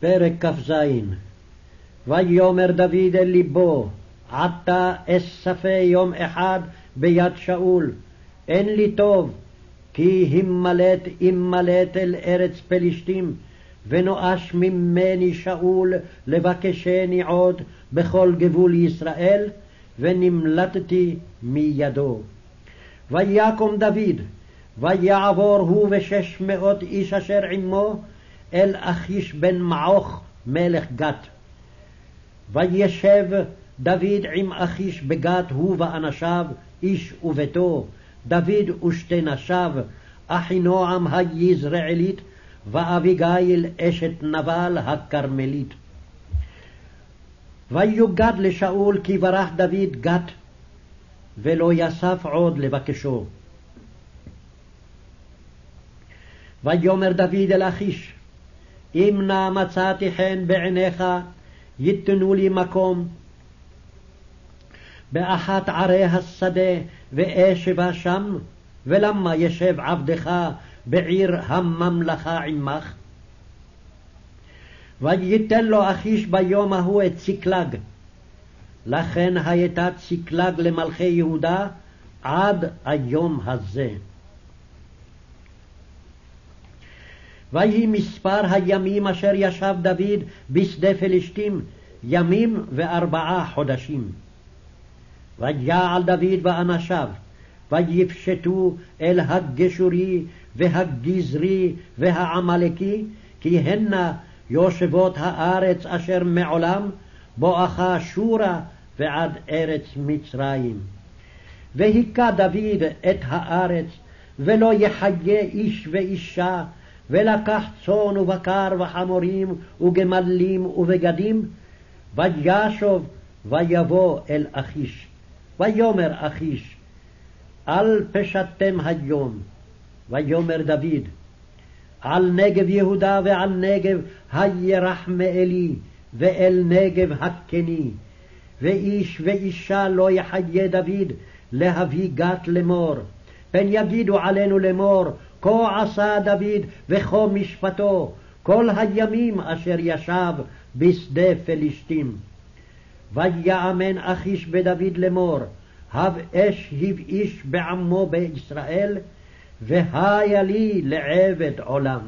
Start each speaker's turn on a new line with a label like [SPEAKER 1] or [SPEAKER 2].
[SPEAKER 1] פרק כ"ז ויאמר דוד אל ליבו עתה אספה יום אחד ביד שאול אין לי טוב כי המלט אמלט אל ארץ פלישתים ונואש ממני שאול לבקשני עוד בכל גבול ישראל ונמלטתי מידו. ויקום דוד ויעבור הוא ושש מאות איש אשר עמו אל אחיש בן מעוך מלך גת. וישב דוד עם אחיש בגת הוא ואנשיו איש וביתו דוד ושתי נשיו אחינועם היזרעאלית ואביגיל אשת נבל הכרמלית. ויוגד לשאול כי ברח דוד גת ולא יסף עוד לבקשו. ויאמר דוד אל אחיש אם נא מצאתי חן בעיניך, ייתנו לי מקום באחת ערי השדה, ואשבה שם, ולמה ישב עבדך בעיר הממלכה עמך? וייתן לו אחיש ביום ההוא את צקלג. לכן הייתה צקלג למלכי יהודה עד היום הזה. ויהי מספר הימים אשר ישב דוד בשדה פלשתים, ימים וארבעה חודשים. ויעל דוד ואנשיו, ויפשטו אל הגשורי והגזרי והעמלקי, כי הנה יושבות הארץ אשר מעולם בואכה שורה ועד ארץ מצרים. והיכה דוד את הארץ, ולא יחיה איש ואישה, ולקח צאן ובקר וחמורים וגמלים ובגדים, וישוב ויבוא אל אחיש. ויאמר אחיש, אל פשטתם היום. ויאמר דוד, על נגב יהודה ועל נגב הירחמאלי, ואל נגב הקני. ואיש ואישה לא יחיה דוד להביא גת לאמור. פן יגידו עלינו לאמור, כה עשה דוד וכה משפטו, כל הימים אשר ישב בשדה פלישתים. ויאמן אחיש בדוד לאמור, הב אש הבאיש בעמו בישראל, והיה לי לעבד עולם.